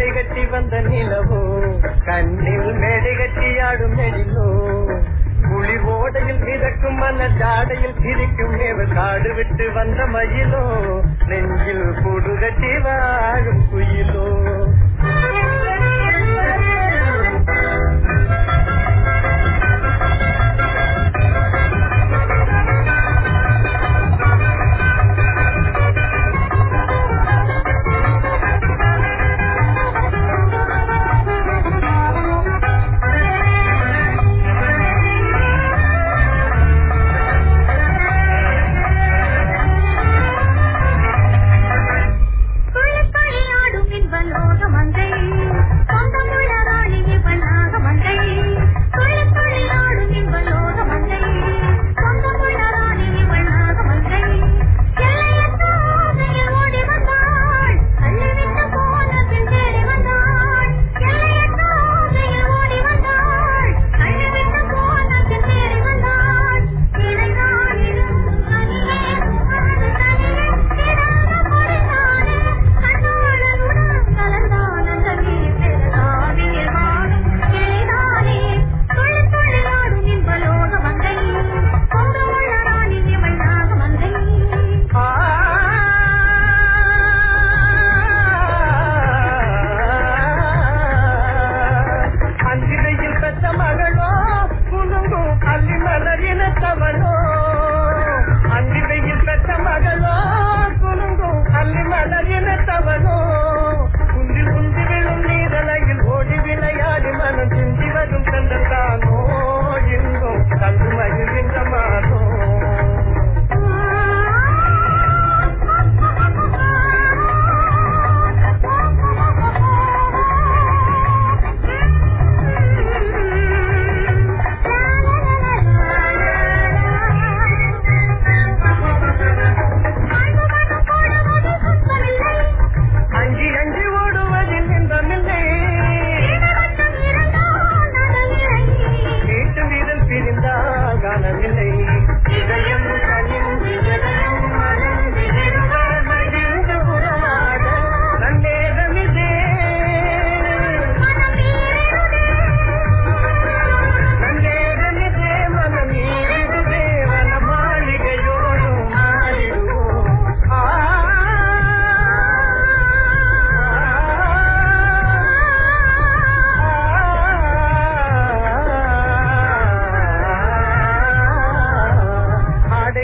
இவள் கட்டி வந்த நிலவோ கண்ணில் மேடை கட்டி ஆடும் நெடிலோ. குளி ஓடையில் மிதக்கும் மன ஜாடையில் சிரிக்கும் இவள் காடு விட்டு வந்த மயிலோ. நெஞ்சில் கூடு கட்டி வாழும் குயிலோ.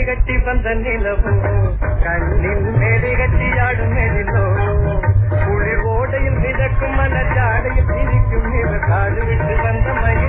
കെട്ടി വന്ന നിലവും? കണ്ണിൽ മെഴുകട്ടിയാടും കുളിർ കുളിർവോടയിൽ നിരക്കും മനച്ചാടയിൽ തിരിക്കും നില വിട്ട് വന്ന മയിൽ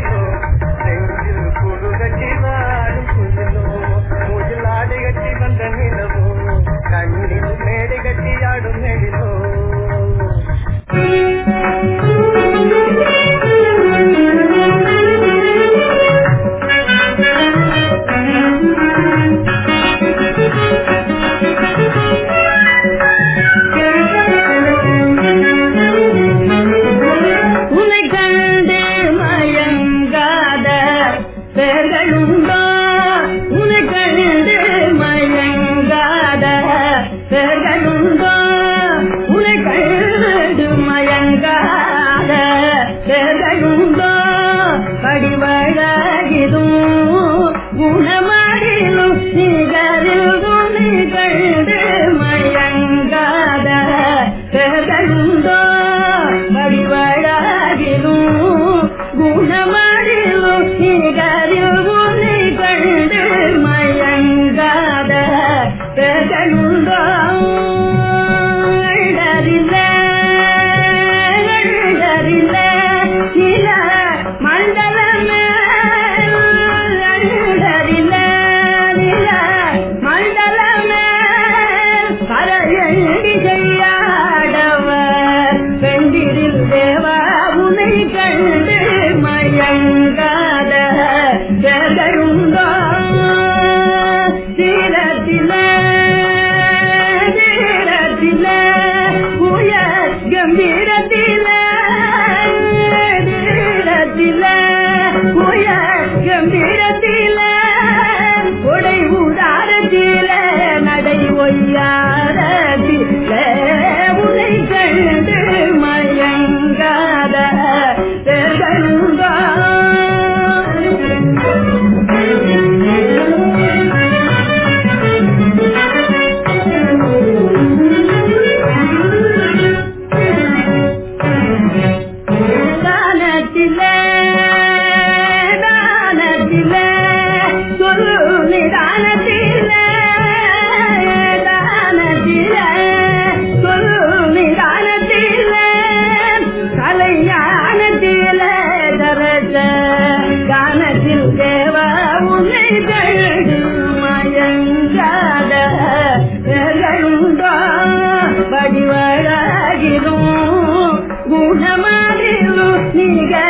ಧನ್ಯವಾದಗಳು ನಿನಗೆ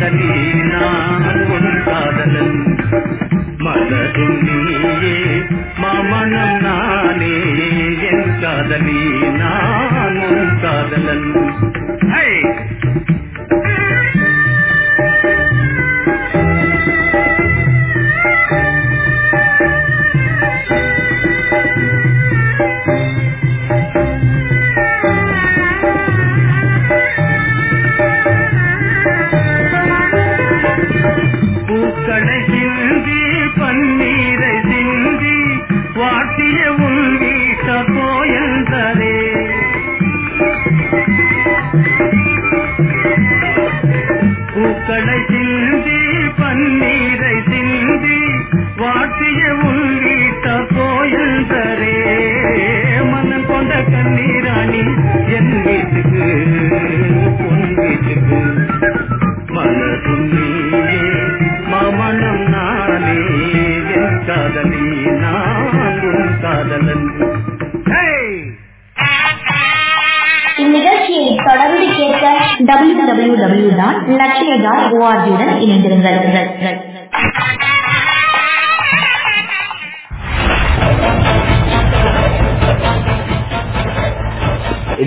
காதல் நான் உன் காதலன். மனதும் நீயே மாமனம் நானே என் காதலி நான் காதலன். மனதிற்கு மனதும் நீயே தொடர்ந்து கேட்க W W W dot Latchiya dot ஓஆர்ஜியுடன் இணைந்திருந்தார்கள்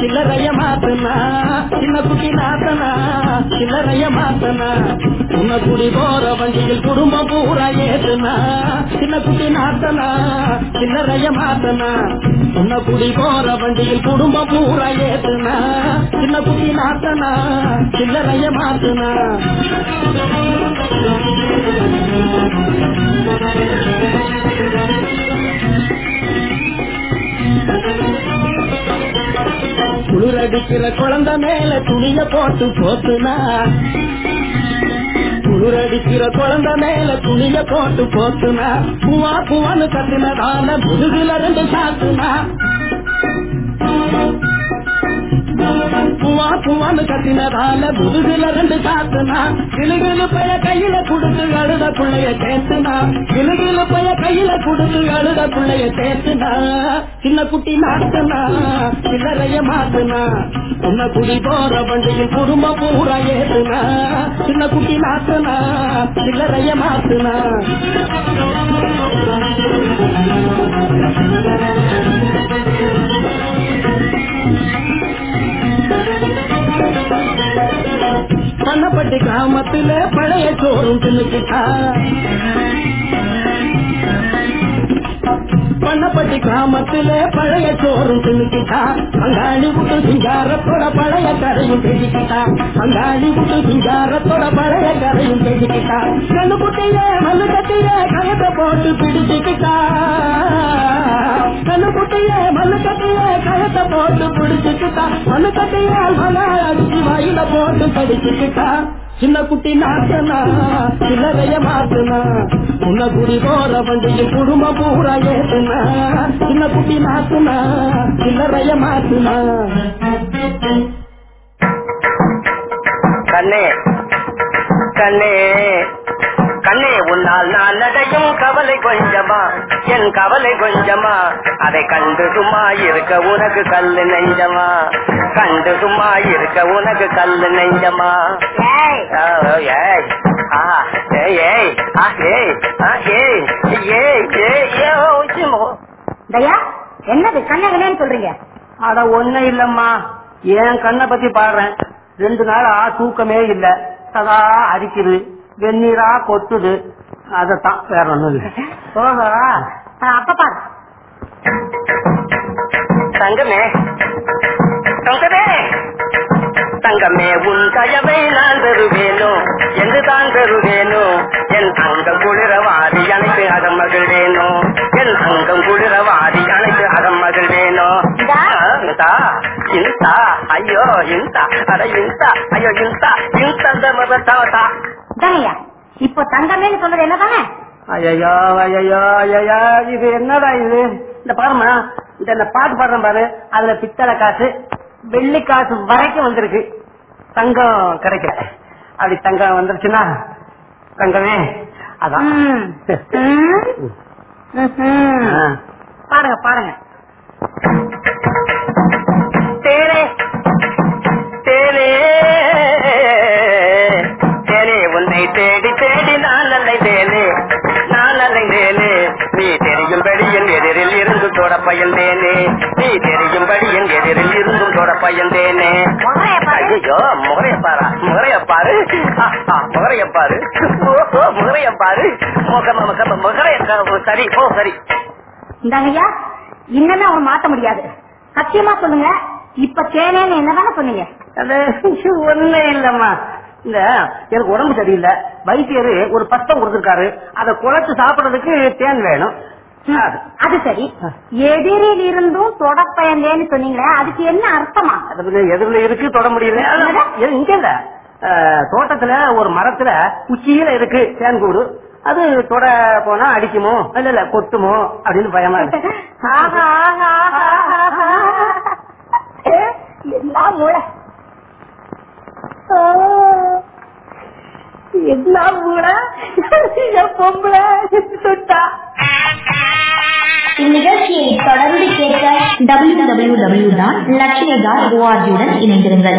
சில்லறைய மாத்தனா சின்ன குட்டி நாத்தனா சில்லறைய மாத்தனா உன்ன குடி போற வண்டியில் குடும்பம் பூரா ஏத்துனா சின்ன குட்டி நாத்தனா சில்லறைய மாத்தனா உன்ன குடி போற வண்டியில் குடும்பம் பூரா ஏத்துனா சின்ன குட்டி நாத்தனா சில்லறைய மாத்தனா Thank you. குளிரடிக்கிற குழந்தை மேல துணிய போட்டு போத்துனா. குளிரடிக்கிற குழந்தை மேல துணிய போட்டு போத்துனா. பூவா பூவான்னு கத்தினதால முதுகுல ரெண்டு சாத்துனா. புவா புவான்னு கத்தினதால முதுகுல ரெண்டு சாத்துனா. கிளுகிழு பைய கையில குடுத்து அழுத பிள்ளைய சேர்த்துனா. கிளுகிழு பைய கையில குடுத்து அழுத பிள்ளைய சேர்த்துனா. சின்ன குட்டி நாட்டுனா சில்லறைய மாத்துனா. உன்ன குடி போற வண்டியில் குடும்ப பூரா ஏத்துனா. சின்ன குட்டி நாட்டுனா சில்லறைய மாத்துனா. Thank you. பண்ணப்பட்டி கிராமத்துல பழைய சோறும் தின்னுக்கிட்டா. பண்ணப்பட்டி கிராமத்துல பழைய சோறும் தின்னுக்கிட்டா பங்காளி விட்டு சிங்காரத்தோட பழைய கரையும் பேசிக்கிட்டா பங்காளி விட்டு சிங்காரத்தோட பழைய கரையும் பேசிக்கிட்டா கண்ணு குட்டிய மல்லு கட்டிய கயத்தை போட்டு பிடிச்சுக்கிட்டா கண்ணு குட்டிய மல்லு கட்டிய கயத்தை போட்டு பிடிச்சுக்கிட்டா மல்லு கட்டிய மல அடிச்சு வாயில போட்டு படிச்சுக்கிட்டா சின்ன குட்டி நாட்டனா சில்லறைய மாத்துனா உன்ன குடி போற வண்டியில் குடும்பம் பூரா ஏத்துனா சின்ன குட்டி நாட்டுனா சில்லறைய மாத்துனா கண்ணே கண்ணே கண்ணே உன்னால் நான் நடையும் கவலை கொஞ்சமா? என் கவலை கொஞ்சமா? அதை கண்டு சும்மா இருக்க உனக்கு கல்லு நெஞ்சமா? கண்டு சும்மா இருக்க உனக்கு கல்லு நெஞ்சமா? ஏய். ஆ, ஏய். ஆ, ஏய். தயா என்னது கண்ணகனேன்னு சொல்றீங்க? அட ஒண்ணு இல்லம்மா. என் கண்ணை பத்தி பாடுறேன். ரெண்டு நாளா தூக்கமே இல்ல. சதா அரிக்குது. வெந்நீரா கொத்துது. அதத்தான் வேற ஒண்ணும் இல்ல. ஓஹோ அப்ப பாரு. தங்கமே. தங்கமே. தங்கமே உன் கயவை நான் பெறுவேனோ? என்று தான் பெறுவேனோ? என் அங்கம் குளிரவாதி அனைத்து அகம் மகிழ்வேனோ? என் அங்கம் குளிரவாதி அனைத்து அகம் மகிழ்வேனோ? ஐயோ இந்தா. அட இந்தா. ஐயோ இந்தா. இந்த மதத்தாவதா தங்கய்யா இப்போ தங்கமேன்னு சொன்னது என்னதானே? ஐயோ ஐயோ ஐயோ இது என்னடா இது? இந்த பாருமா இந்த இந்த பாட்டு பாடுறேன் பாரு. அதுல பித்தளை காசு வெள்ளி காசு வரைக்கும் வந்திருக்கு. தங்கம் கிடைக்கல. அப்படி தங்கம் வந்துருச்சுன்னா தங்கமே அதான். பாருங்க பாருங்க. தேனே தேனே தேனே உன்னை தேடி தொட பயந்தேனே நீ தெரியும்படி என் எதிரில் இருந்தும் தொட பயந்தேனே. ஐயோ முகரைய பாரா. முகரைய பாரு. ஆ, ஆ, முகரைய பாரு. ஓ, முகரைய பாரு. முக முக முகரைய சரி ஓ சரி. இந்தாங்கய்யா இன்னமே அவன் மாத்த முடியாது. சத்தியமா சொல்லுங்க இப்ப தேனேன்னு என்னதானே சொன்னீங்க? அது ஒண்ணு இல்லம்மா. இந்த எனக்கு உடம்பு சரியில்லை. வைத்தியரு ஒரு பத்தம் கொடுத்திருக்காரு. அதை குழைச்சு சாப்பிடுறதுக்கு தேன் வேணும். அது. சரி. எதிரில் இருந்தும் தொடப்பயந்தேன்னு சொன்னீங்களே அதுக்கு என்ன அர்த்தமா? எதிரில இருக்கு தொட முடியல. இங்க இல்ல. தோட்டத்துல ஒரு மரத்துல உச்சியில இருக்கு தேன் கூடு அது தொட போனா அடிக்குமோ? இல்ல இல்ல கொத்துமோ அப்படின்னு பயமா இருக்கு. என்ன மூளை. ஆ, என்ன பொம்பளை இந்நிகழ்ச்சியை தொடர்ந்து கேட்க W W W dot Latchiya dot ஓஆர்ஜியுடன் இணைந்திருங்கள்.